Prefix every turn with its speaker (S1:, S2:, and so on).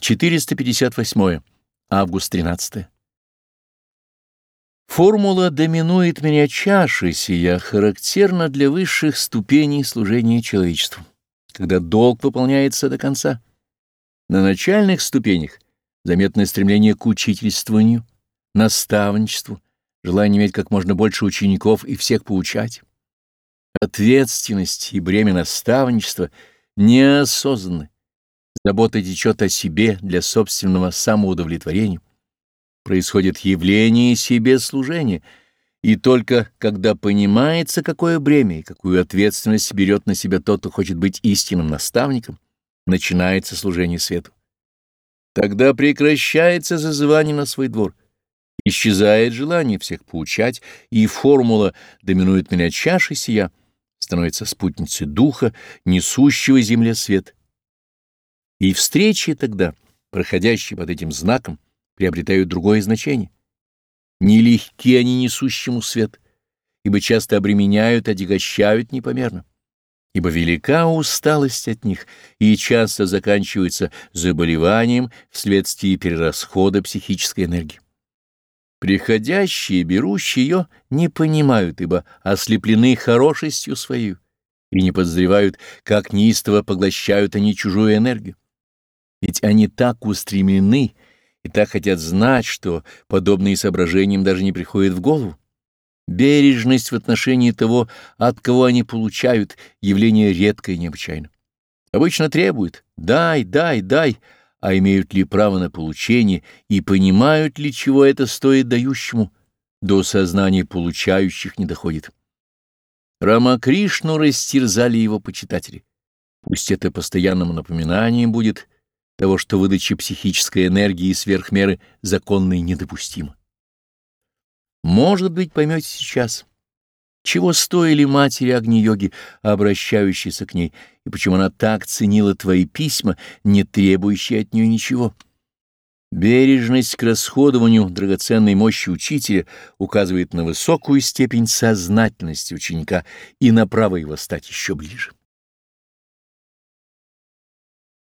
S1: 458. Август 13. Формула «доминует меня чаши сия» характерна для высших ступеней служения человечеству, когда долг выполняется до конца. На начальных ступенях заметное стремление к учительствованию, наставничеству, желание иметь как можно больше учеников и всех поучать. Ответственность и бремя наставничества неосознанны. Забота течет о себе для собственного самоудовлетворения происходит явление себе служения, и только когда понимается, какое бремя и какую ответственность берет на себя тот, кто хочет быть истинным наставником, начинается служение свету. Тогда прекращается зазывание на свой двор, исчезает желание всех поучать, и формула «доминует меня чаши сия» становится спутницей духа, несущего земле свет. И встречи тогда, проходящие под этим знаком, приобретают другое значение. Нелегки они несущему свет, ибо часто обременяют, отягощают непомерно. Ибо велика усталость от них и часто заканчивается заболеванием вследствие перерасхода психической энергии. Приходящие, берущие ее, не понимают, ибо ослеплены хорошестью свою и не подозревают, как неистово поглощают они чужую энергию. Ведь они так устремлены, и так хотят знать, что подобные соображения им даже не приходят в голову. Бережность в отношении того, от кого они получают, явление редкое и необычайно. Обычно требуют «дай, дай, дай», а имеют ли право на получение и понимают ли, чего это стоит дающему, до сознания получающих не доходит. Рамакришну растерзали его почитатели. Пусть это постоянным напоминанием будет того, что выдача психической энергии сверх меры законной недопустима. Может быть, поймете сейчас, чего стоили матери Агни-йоги, обращающиеся к ней, и почему она так ценила твои письма, не требующие от нее ничего. Бережность к расходованию драгоценной мощи учителя указывает на высокую степень сознательности ученика и на право его стать еще ближе.